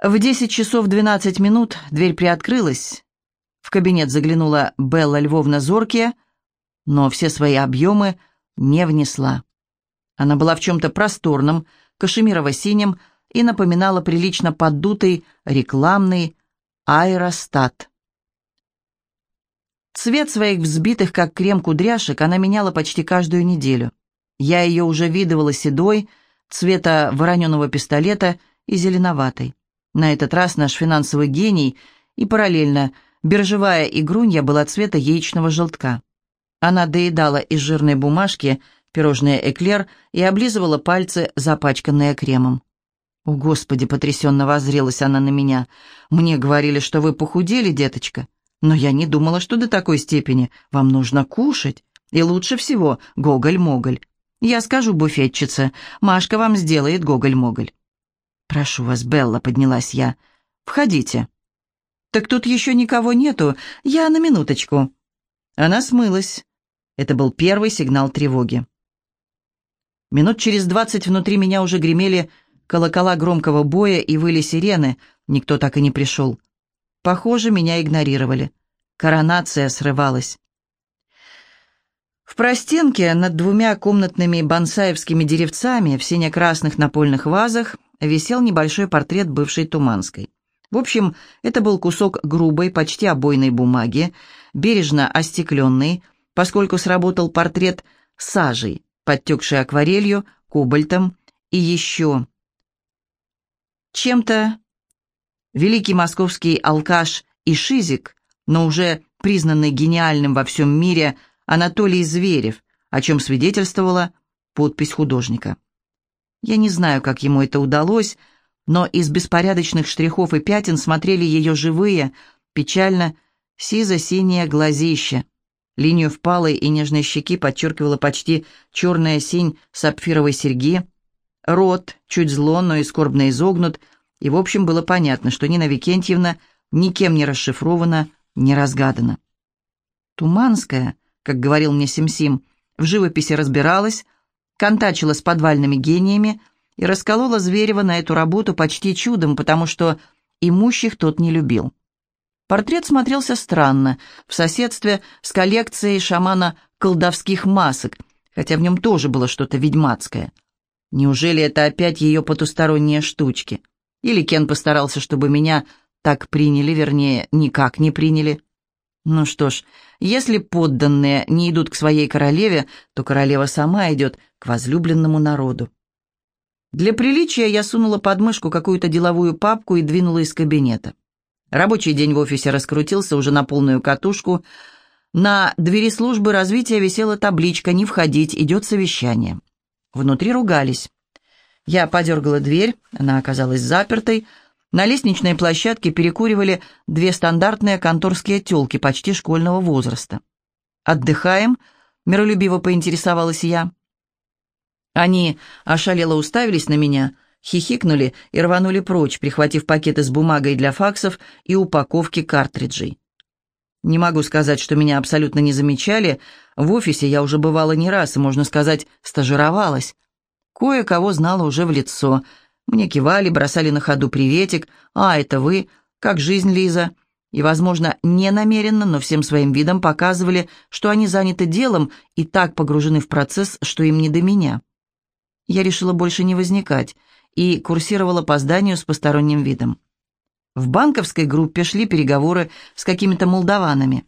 В 10 часов 12 минут дверь приоткрылась. В кабинет заглянула Белла Львовна Зоркия, но все свои объемы не внесла. Она была в чем-то просторном, кашемирово-синем и напоминала прилично поддутый рекламный аэростат. Цвет своих взбитых, как крем кудряшек, она меняла почти каждую неделю. Я ее уже видывала седой, цвета вороненого пистолета и зеленоватой. На этот раз наш финансовый гений и параллельно биржевая игрунья была цвета яичного желтка. Она доедала из жирной бумажки пирожное эклер и облизывала пальцы, запачканные кремом. «О, Господи!» — потрясенно воззрелась она на меня. «Мне говорили, что вы похудели, деточка. Но я не думала, что до такой степени. Вам нужно кушать. И лучше всего гоголь-моголь. Я скажу буфетчице, Машка вам сделает гоголь-моголь». «Прошу вас, Белла», — поднялась я. «Входите». «Так тут еще никого нету. Я на минуточку». Она смылась. Это был первый сигнал тревоги. Минут через двадцать внутри меня уже гремели колокола громкого боя и выли сирены. Никто так и не пришел. Похоже, меня игнорировали. Коронация срывалась. В простенке над двумя комнатными бонсаевскими деревцами в сине-красных напольных вазах висел небольшой портрет бывшей Туманской. В общем, это был кусок грубой, почти обойной бумаги, бережно остекленный, поскольку сработал портрет сажей, подтекшей акварелью, кобальтом и еще чем-то Великий московский алкаш и шизик, но уже признанный гениальным во всем мире Анатолий Зверев, о чем свидетельствовала подпись художника. Я не знаю, как ему это удалось, но из беспорядочных штрихов и пятен смотрели ее живые, печально сизо-синее глазище. Линию впалой и нежной щеки подчеркивала почти черная синь сапфировой серьги. Рот, чуть зло, но и скорбно изогнут – и, в общем, было понятно, что Нина Викентьевна никем не расшифрована, не разгадана. Туманская, как говорил мне Сим-Сим, в живописи разбиралась, контачила с подвальными гениями и расколола Зверева на эту работу почти чудом, потому что имущих тот не любил. Портрет смотрелся странно, в соседстве с коллекцией шамана колдовских масок, хотя в нем тоже было что-то ведьмацкое. Неужели это опять ее потусторонние штучки? Или Кен постарался, чтобы меня так приняли, вернее, никак не приняли. Ну что ж, если подданные не идут к своей королеве, то королева сама идет к возлюбленному народу. Для приличия я сунула под мышку какую-то деловую папку и двинула из кабинета. Рабочий день в офисе раскрутился уже на полную катушку. На двери службы развития висела табличка «Не входить, идет совещание». Внутри ругались. Я подергала дверь, она оказалась запертой. На лестничной площадке перекуривали две стандартные конторские тёлки почти школьного возраста. «Отдыхаем?» — миролюбиво поинтересовалась я. Они ошалело уставились на меня, хихикнули и рванули прочь, прихватив пакеты с бумагой для факсов и упаковки картриджей. Не могу сказать, что меня абсолютно не замечали. В офисе я уже бывала не раз и, можно сказать, стажировалась. Кое-кого знала уже в лицо. Мне кивали, бросали на ходу приветик. «А, это вы? Как жизнь, Лиза?» И, возможно, не намеренно, но всем своим видом показывали, что они заняты делом и так погружены в процесс, что им не до меня. Я решила больше не возникать и курсировала по зданию с посторонним видом. В банковской группе шли переговоры с какими-то молдаванами.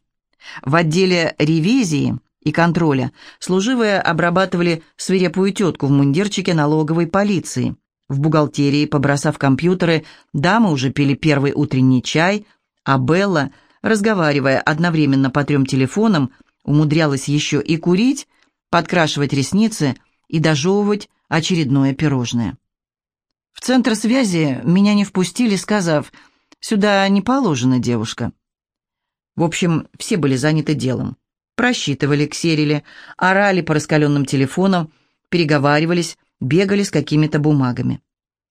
В отделе ревизии и контроля, служивые обрабатывали свирепую тетку в мундирчике налоговой полиции. В бухгалтерии, побросав компьютеры, дамы уже пили первый утренний чай, а Белла, разговаривая одновременно по трем телефонам, умудрялась еще и курить, подкрашивать ресницы и дожевывать очередное пирожное. В центр связи меня не впустили, сказав, «Сюда не положено, девушка». В общем, все были заняты делом просчитывали ксерили, орали по раскаленным телефонам, переговаривались, бегали с какими-то бумагами.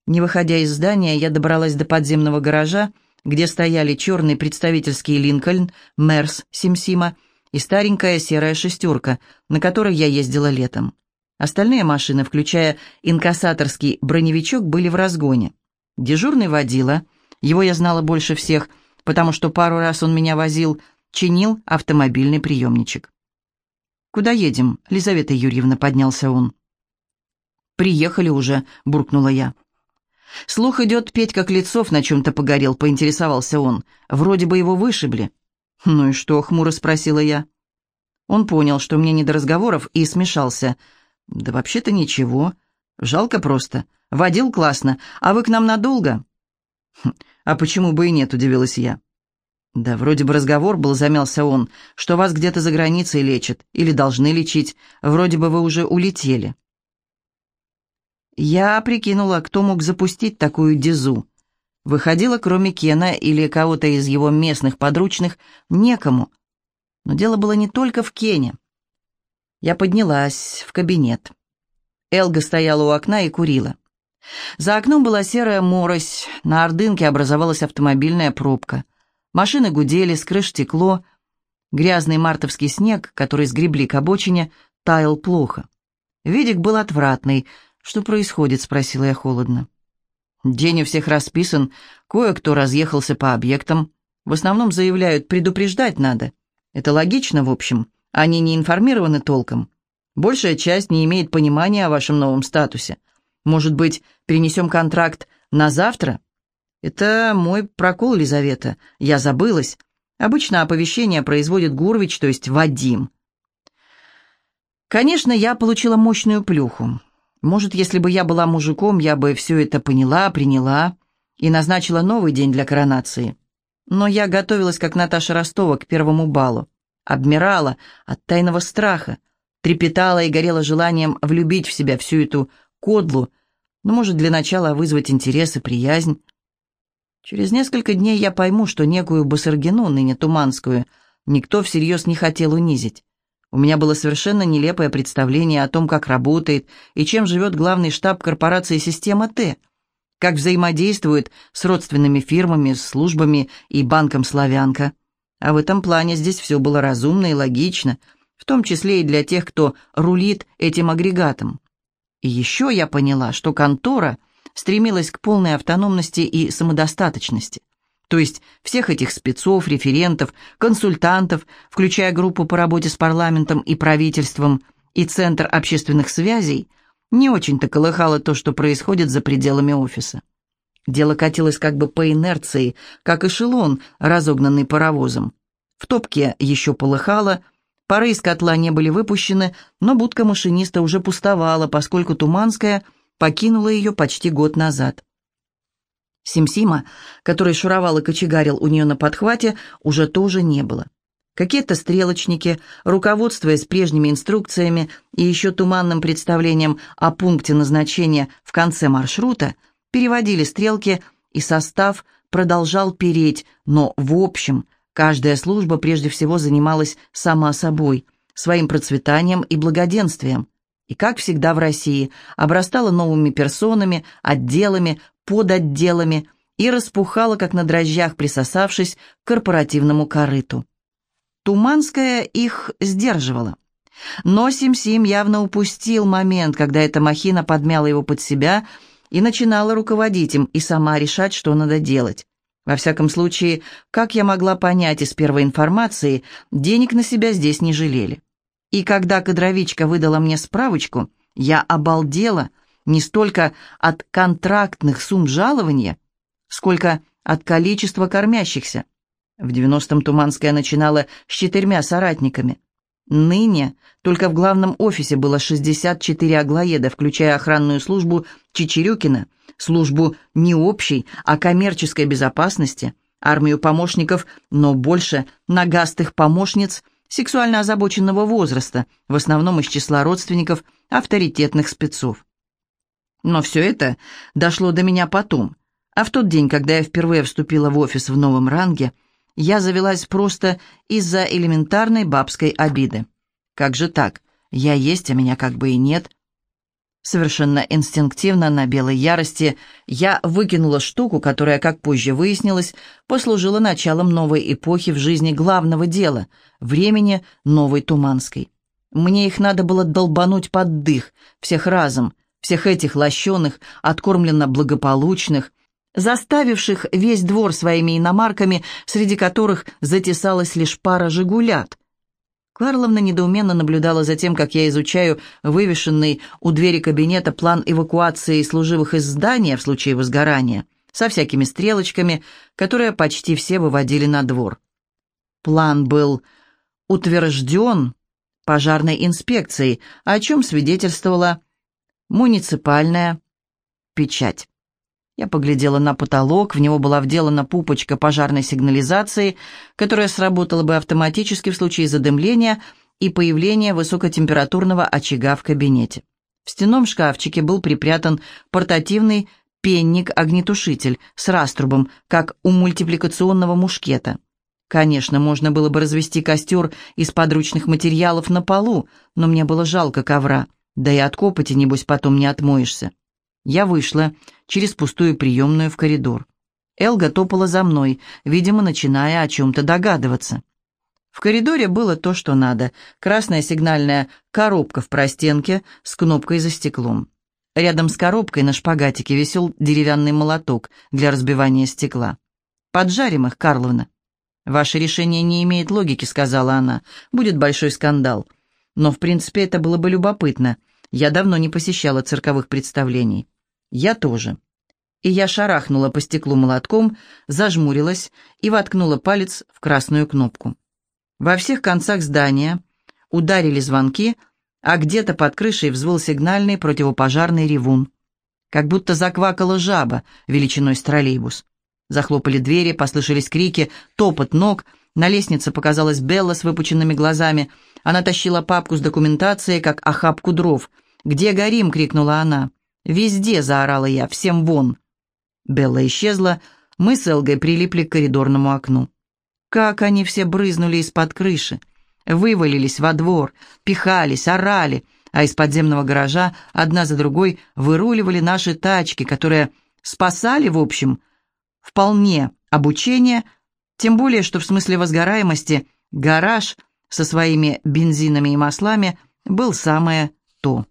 Не выходя из здания, я добралась до подземного гаража, где стояли черный представительский Линкольн, Мерс Симсима и старенькая серая шестерка, на которой я ездила летом. Остальные машины, включая инкассаторский броневичок, были в разгоне. Дежурный водила, Его я знала больше всех, потому что пару раз он меня возил, чинил автомобильный приемничек. «Куда едем?» — Лизавета Юрьевна поднялся он. «Приехали уже», — буркнула я. «Слух идет, Петька Клецов на чем-то погорел», — поинтересовался он. «Вроде бы его вышибли». «Ну и что?» — хмуро спросила я. Он понял, что мне не до разговоров, и смешался. «Да вообще-то ничего. Жалко просто. Водил классно. А вы к нам надолго?» «Хм, «А почему бы и нет?» — удивилась я. «Да вроде бы разговор был», — замялся он, — «что вас где-то за границей лечат или должны лечить. Вроде бы вы уже улетели». Я прикинула, кто мог запустить такую дезу. Выходила, кроме Кена или кого-то из его местных подручных, некому. Но дело было не только в Кене. Я поднялась в кабинет. Элга стояла у окна и курила. За окном была серая морось, на ордынке образовалась автомобильная пробка. Машины гудели, с крыш текло. Грязный мартовский снег, который сгребли к обочине, таял плохо. Видик был отвратный. «Что происходит?» — спросила я холодно. День у всех расписан, кое-кто разъехался по объектам. В основном заявляют, предупреждать надо. Это логично, в общем. Они не информированы толком. Большая часть не имеет понимания о вашем новом статусе. Может быть, перенесем контракт на завтра? Это мой прокол, Лизавета. Я забылась. Обычно оповещение производит Гурвич, то есть Вадим. Конечно, я получила мощную плюху. Может, если бы я была мужиком, я бы все это поняла, приняла и назначила новый день для коронации. Но я готовилась, как Наташа Ростова, к первому балу. Обмирала от тайного страха, трепетала и горела желанием влюбить в себя всю эту кодлу, но, может, для начала вызвать интерес и приязнь. Через несколько дней я пойму, что некую Басаргину, ныне Туманскую, никто всерьез не хотел унизить. У меня было совершенно нелепое представление о том, как работает и чем живет главный штаб корпорации «Система Т», как взаимодействует с родственными фирмами, службами и банком «Славянка». А в этом плане здесь все было разумно и логично, в том числе и для тех, кто рулит этим агрегатом. И еще я поняла, что контора стремилась к полной автономности и самодостаточности. То есть всех этих спецов, референтов, консультантов, включая группу по работе с парламентом и правительством и Центр общественных связей, не очень-то колыхало то, что происходит за пределами офиса. Дело катилось как бы по инерции, как эшелон, разогнанный паровозом. В топке еще полыхало, пары из котла не были выпущены, но будка машиниста уже пустовала, поскольку Туманская покинула ее почти год назад. Симсима, который шуровал и кочегарил у нее на подхвате, уже тоже не было. Какие-то стрелочники, руководствуясь прежними инструкциями и еще туманным представлением о пункте назначения в конце маршрута, переводили стрелки, и состав продолжал переть, но в общем каждая служба прежде всего занималась сама собой, своим процветанием и благоденствием. И, как всегда в России, обрастала новыми персонами, отделами, под отделами и распухала, как на дрожжах, присосавшись к корпоративному корыту. Туманская их сдерживала. Но Сим-Сим явно упустил момент, когда эта махина подмяла его под себя и начинала руководить им и сама решать, что надо делать. Во всяком случае, как я могла понять из первой информации, денег на себя здесь не жалели. И когда кадровичка выдала мне справочку, я обалдела, не столько от контрактных сумм жалования, сколько от количества кормящихся. В 90-м Туманская начинала с четырьмя соратниками. Ныне только в главном офисе было 64 аглоеда, включая охранную службу Чечерюкина, службу не общей, а коммерческой безопасности, армию помощников, но больше нагастых помощниц сексуально озабоченного возраста, в основном из числа родственников авторитетных спецов. Но все это дошло до меня потом. А в тот день, когда я впервые вступила в офис в новом ранге, я завелась просто из-за элементарной бабской обиды. Как же так? Я есть, а меня как бы и нет. Совершенно инстинктивно, на белой ярости, я выкинула штуку, которая, как позже выяснилось, послужила началом новой эпохи в жизни главного дела, времени новой Туманской. Мне их надо было долбануть под дых, всех разом, всех этих лощеных, откормленно благополучных, заставивших весь двор своими иномарками, среди которых затесалась лишь пара «Жигулят». Карловна недоуменно наблюдала за тем, как я изучаю вывешенный у двери кабинета план эвакуации служивых из здания в случае возгорания, со всякими стрелочками, которые почти все выводили на двор. План был утвержден пожарной инспекцией, о чем свидетельствовала муниципальная печать. Я поглядела на потолок, в него была вделана пупочка пожарной сигнализации, которая сработала бы автоматически в случае задымления и появления высокотемпературного очага в кабинете. В стенном шкафчике был припрятан портативный пенник-огнетушитель с раструбом, как у мультипликационного мушкета. Конечно, можно было бы развести костер из подручных материалов на полу, но мне было жалко ковра, да и от копоти, небось, потом не отмоешься. Я вышла через пустую приемную в коридор. Элга топала за мной, видимо, начиная о чем-то догадываться. В коридоре было то, что надо. Красная сигнальная коробка в простенке с кнопкой за стеклом. Рядом с коробкой на шпагатике висел деревянный молоток для разбивания стекла. «Поджарим их, Карловна». «Ваше решение не имеет логики», — сказала она. «Будет большой скандал». Но, в принципе, это было бы любопытно. Я давно не посещала цирковых представлений. Я тоже. И я шарахнула по стеклу молотком, зажмурилась и воткнула палец в красную кнопку. Во всех концах здания ударили звонки, а где-то под крышей взвыл сигнальный противопожарный ревун. Как будто заквакала жаба величиной с троллейбус. Захлопали двери, послышались крики, топот ног. На лестнице показалась Белла с выпученными глазами. Она тащила папку с документацией, как охапку дров. «Где горим?» — крикнула она. «Везде!» — заорала я. «Всем вон!» Белла исчезла, мы с Элгой прилипли к коридорному окну. Как они все брызнули из-под крыши, вывалились во двор, пихались, орали, а из подземного гаража одна за другой выруливали наши тачки, которые спасали, в общем, вполне обучение, тем более, что в смысле возгораемости гараж со своими бензинами и маслами был самое то.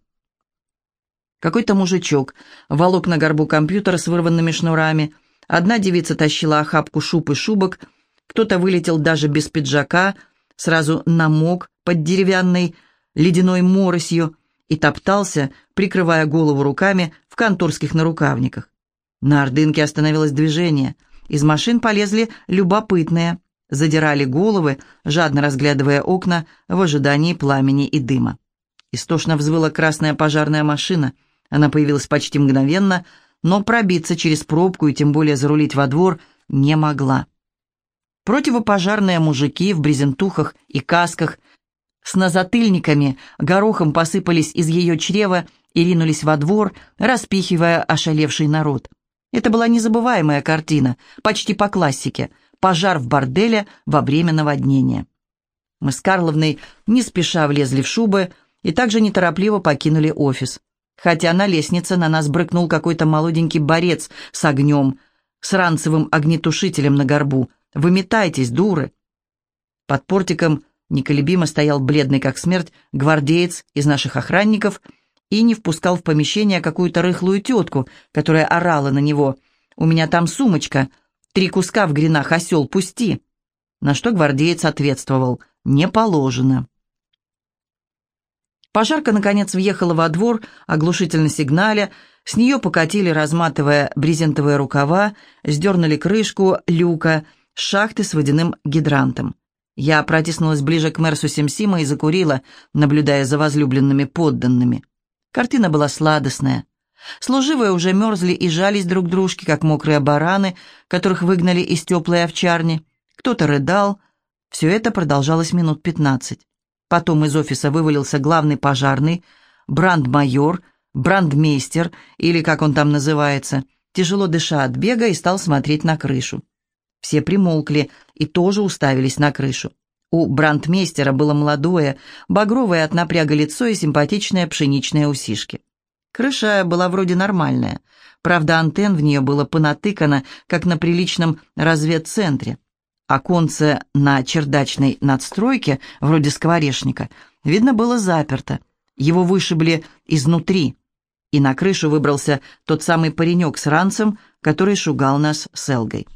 Какой-то мужичок волок на горбу компьютер с вырванными шнурами. Одна девица тащила охапку шуб и шубок. Кто-то вылетел даже без пиджака, сразу намок под деревянной ледяной моросью и топтался, прикрывая голову руками в конторских нарукавниках. На ордынке остановилось движение. Из машин полезли любопытные, задирали головы, жадно разглядывая окна в ожидании пламени и дыма. Истошно взвыла красная пожарная машина — она появилась почти мгновенно, но пробиться через пробку и тем более зарулить во двор не могла. Противопожарные мужики в брезентухах и касках с назатыльниками горохом посыпались из ее чрева и ринулись во двор, распихивая ошалевший народ. Это была незабываемая картина, почти по классике, пожар в борделе во время наводнения. Мы с Карловной не спеша влезли в шубы и также неторопливо покинули офис хотя на лестнице на нас брыкнул какой-то молоденький борец с огнем, с ранцевым огнетушителем на горбу. «Выметайтесь, дуры!» Под портиком неколебимо стоял бледный как смерть гвардеец из наших охранников и не впускал в помещение какую-то рыхлую тетку, которая орала на него. «У меня там сумочка, три куска в гренах, осел, пусти!» На что гвардеец ответствовал «Не положено». Пожарка, наконец, въехала во двор, оглушительно сигналя, с нее покатили, разматывая брезентовые рукава, сдернули крышку люка шахты с водяным гидрантом. Я протиснулась ближе к Мерсу Симсима и закурила, наблюдая за возлюбленными подданными. Картина была сладостная. Служивые уже мерзли и жались друг дружке, как мокрые бараны, которых выгнали из теплой овчарни. Кто-то рыдал. Все это продолжалось минут пятнадцать. Потом из офиса вывалился главный пожарный, брандмайор, брандмейстер, или как он там называется, тяжело дыша от бега и стал смотреть на крышу. Все примолкли и тоже уставились на крышу. У брандмейстера было молодое, багровое от напряга лицо и симпатичные пшеничные усишки. Крыша была вроде нормальная, правда антенн в нее было понатыкано, как на приличном разведцентре. Оконце на чердачной надстройке, вроде скворечника, видно было заперто. Его вышибли изнутри. И на крышу выбрался тот самый паренек с ранцем, который шугал нас с Элгой.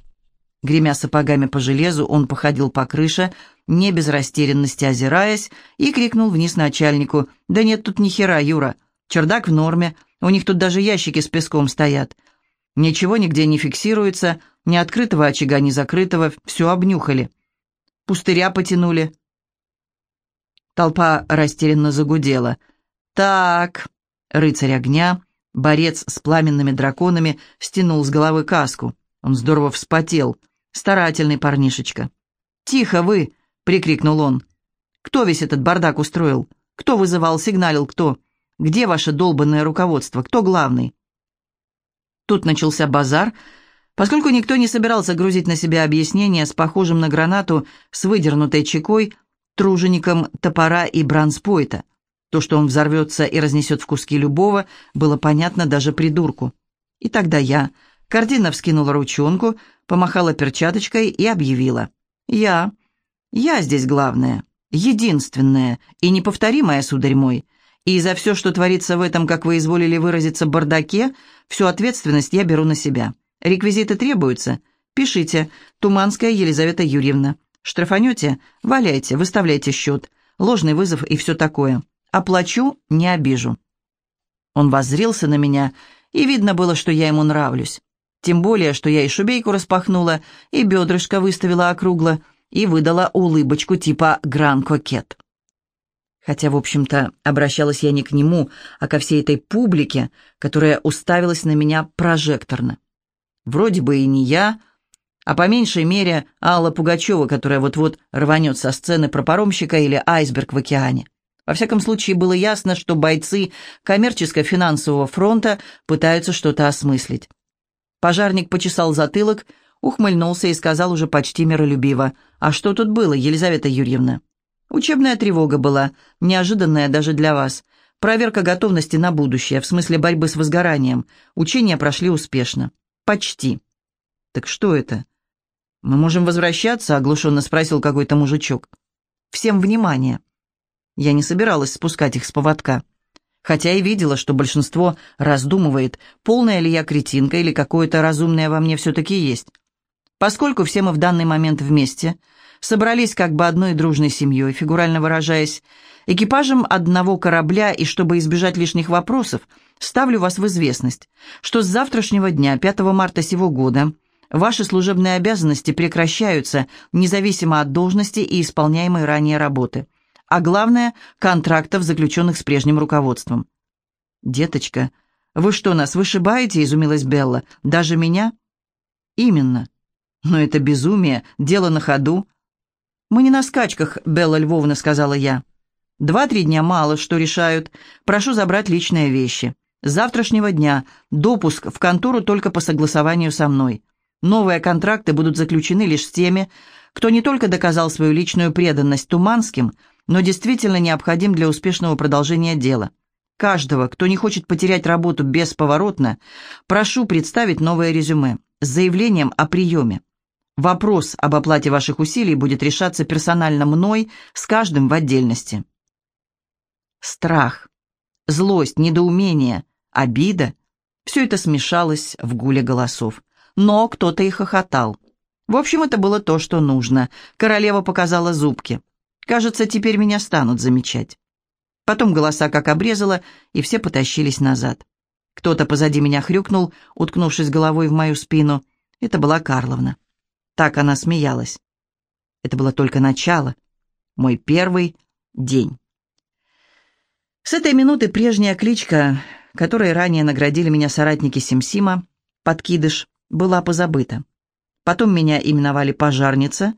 Гремя сапогами по железу, он походил по крыше, не без растерянности озираясь, и крикнул вниз начальнику. «Да нет тут ни хера, Юра. Чердак в норме, у них тут даже ящики с песком стоят. Ничего нигде не фиксируется, ни открытого очага, ни закрытого, все обнюхали. Пустыря потянули». Толпа растерянно загудела. «Так...» Рыцарь огня, борец с пламенными драконами, стянул с головы каску. Он здорово вспотел. Старательный парнишечка. «Тихо вы!» — прикрикнул он. «Кто весь этот бардак устроил? Кто вызывал, сигналил, кто? Где ваше долбанное руководство? Кто главный?» Тут начался базар, поскольку никто не собирался грузить на себя объяснения с похожим на гранату с выдернутой чекой, тружеником топора и бранспойта. То, что он взорвется и разнесет в куски любого, было понятно даже придурку. И тогда я, картина вскинула ручонку, помахала перчаточкой и объявила. «Я, я здесь главная, единственная и неповторимая, сударь мой, и за все, что творится в этом, как вы изволили выразиться, бардаке, всю ответственность я беру на себя. Реквизиты требуются. Пишите. Туманская Елизавета Юрьевна. Штрафанете? Валяйте, выставляйте счет. Ложный вызов и все такое. Оплачу, не обижу». Он воззрился на меня, и видно было, что я ему нравлюсь. Тем более, что я и шубейку распахнула, и бедрышко выставила округло, и выдала улыбочку типа «гран-кокет». Хотя, в общем-то, обращалась я не к нему, а ко всей этой публике, которая уставилась на меня прожекторно. Вроде бы и не я, а по меньшей мере Алла Пугачева, которая вот-вот рванет со сцены про паромщика или айсберг в океане. Во всяком случае, было ясно, что бойцы коммерческо-финансового фронта пытаются что-то осмыслить. Пожарник почесал затылок, ухмыльнулся и сказал уже почти миролюбиво. «А что тут было, Елизавета Юрьевна?» «Учебная тревога была, неожиданная даже для вас. Проверка готовности на будущее, в смысле борьбы с возгоранием. Учения прошли успешно. Почти». «Так что это?» «Мы можем возвращаться?» — оглушенно спросил какой-то мужичок. «Всем внимание!» Я не собиралась спускать их с поводка. Хотя и видела, что большинство раздумывает, полная ли я кретинка или какое-то разумное во мне все-таки есть. Поскольку все мы в данный момент вместе, собрались как бы одной дружной семьей, фигурально выражаясь, экипажем одного корабля, и чтобы избежать лишних вопросов, ставлю вас в известность, что с завтрашнего дня, 5 марта сего года, ваши служебные обязанности прекращаются, независимо от должности и исполняемой ранее работы – а главное – контрактов, заключенных с прежним руководством. «Деточка, вы что, нас вышибаете?» – изумилась Белла. «Даже меня?» «Именно. Но это безумие, дело на ходу». «Мы не на скачках, Белла Львовна», – сказала я. «Два-три дня мало что решают. Прошу забрать личные вещи. С завтрашнего дня допуск в контору только по согласованию со мной. Новые контракты будут заключены лишь с теми, кто не только доказал свою личную преданность Туманским – но действительно необходим для успешного продолжения дела. Каждого, кто не хочет потерять работу бесповоротно, прошу представить новое резюме с заявлением о приеме. Вопрос об оплате ваших усилий будет решаться персонально мной с каждым в отдельности. Страх, злость, недоумение, обида – все это смешалось в гуле голосов. Но кто-то и хохотал. В общем, это было то, что нужно. Королева показала зубки. Кажется, теперь меня станут замечать. Потом голоса как обрезало, и все потащились назад. Кто-то позади меня хрюкнул, уткнувшись головой в мою спину. Это была Карловна. Так она смеялась. Это было только начало. Мой первый день. С этой минуты прежняя кличка, которой ранее наградили меня соратники Симсима, подкидыш, была позабыта. Потом меня именовали пожарница,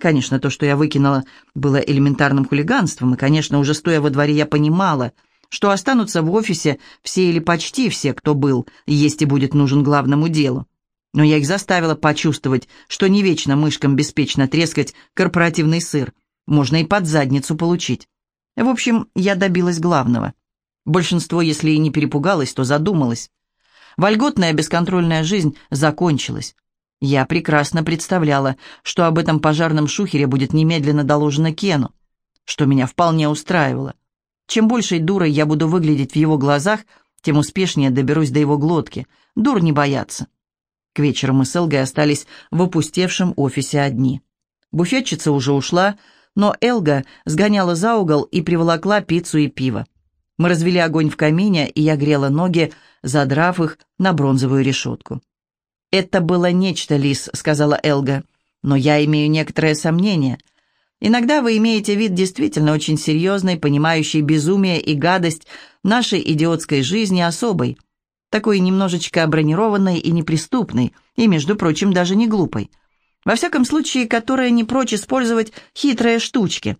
Конечно, то, что я выкинула, было элементарным хулиганством, и, конечно, уже стоя во дворе, я понимала, что останутся в офисе все или почти все, кто был, есть и будет нужен главному делу. Но я их заставила почувствовать, что не вечно мышкам беспечно трескать корпоративный сыр. Можно и под задницу получить. В общем, я добилась главного. Большинство, если и не перепугалось, то задумалось. Вольготная бесконтрольная жизнь закончилась. Я прекрасно представляла, что об этом пожарном шухере будет немедленно доложено Кену, что меня вполне устраивало. Чем большей дурой я буду выглядеть в его глазах, тем успешнее доберусь до его глотки. Дур не бояться. К вечеру мы с Элгой остались в опустевшем офисе одни. Буфетчица уже ушла, но Элга сгоняла за угол и приволокла пиццу и пиво. Мы развели огонь в камине, и я грела ноги, задрав их на бронзовую решетку. «Это было нечто, Лис», — сказала Элга. «Но я имею некоторые сомнения. Иногда вы имеете вид действительно очень серьезный, понимающий безумие и гадость нашей идиотской жизни особой, такой немножечко бронированной и неприступной, и, между прочим, даже не глупой. Во всяком случае, которая не прочь использовать хитрые штучки».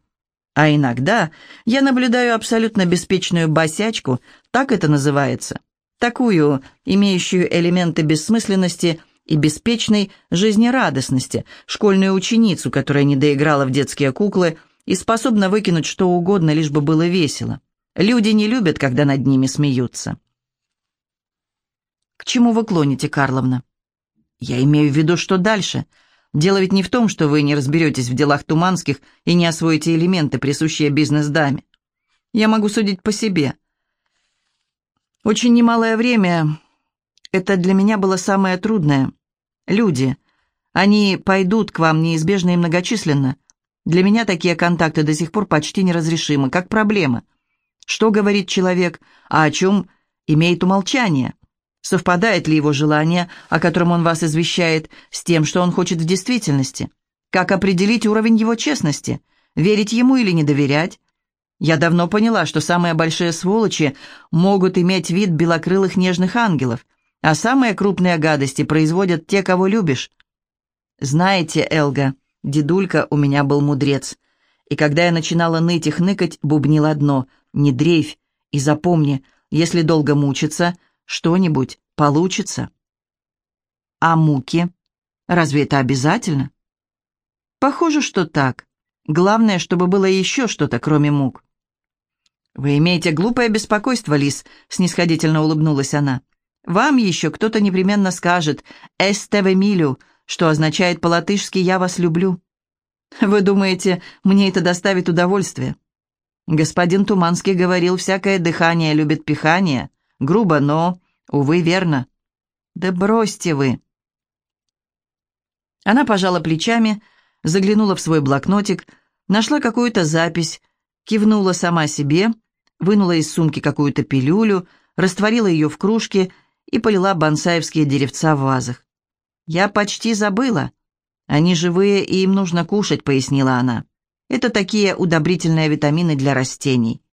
А иногда я наблюдаю абсолютно беспечную босячку, так это называется, такую, имеющую элементы бессмысленности и беспечной жизнерадостности, школьную ученицу, которая не доиграла в детские куклы и способна выкинуть что угодно, лишь бы было весело. Люди не любят, когда над ними смеются. К чему вы клоните, Карловна? Я имею в виду, что дальше – Дело ведь не в том, что вы не разберетесь в делах туманских и не освоите элементы, присущие бизнес-даме. Я могу судить по себе. Очень немалое время это для меня было самое трудное. Люди. Они пойдут к вам неизбежно и многочисленно. Для меня такие контакты до сих пор почти неразрешимы, как проблема. Что говорит человек, а о чем имеет умолчание? Совпадает ли его желание, о котором он вас извещает, с тем, что он хочет в действительности? Как определить уровень его честности? Верить ему или не доверять? Я давно поняла, что самые большие сволочи могут иметь вид белокрылых нежных ангелов, а самые крупные гадости производят те, кого любишь. Знаете, Элга, дедулька у меня был мудрец, и когда я начинала ныть и хныкать, бубнил одно «Не дрейфь, и запомни, если долго мучиться, что-нибудь получится. А муки? Разве это обязательно? Похоже, что так. Главное, чтобы было еще что-то, кроме мук. «Вы имеете глупое беспокойство, Лис», — снисходительно улыбнулась она. «Вам еще кто-то непременно скажет «эстеве милю», что означает по-латышски «я вас люблю». Вы думаете, мне это доставит удовольствие? Господин Туманский говорил, всякое дыхание любит пихание. Грубо, но Увы, верно. Да бросьте вы. Она пожала плечами, заглянула в свой блокнотик, нашла какую-то запись, кивнула сама себе, вынула из сумки какую-то пилюлю, растворила ее в кружке и полила бонсаевские деревца в вазах. «Я почти забыла. Они живые, и им нужно кушать», — пояснила она. «Это такие удобрительные витамины для растений.